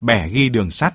bẻ ghi đường sắt.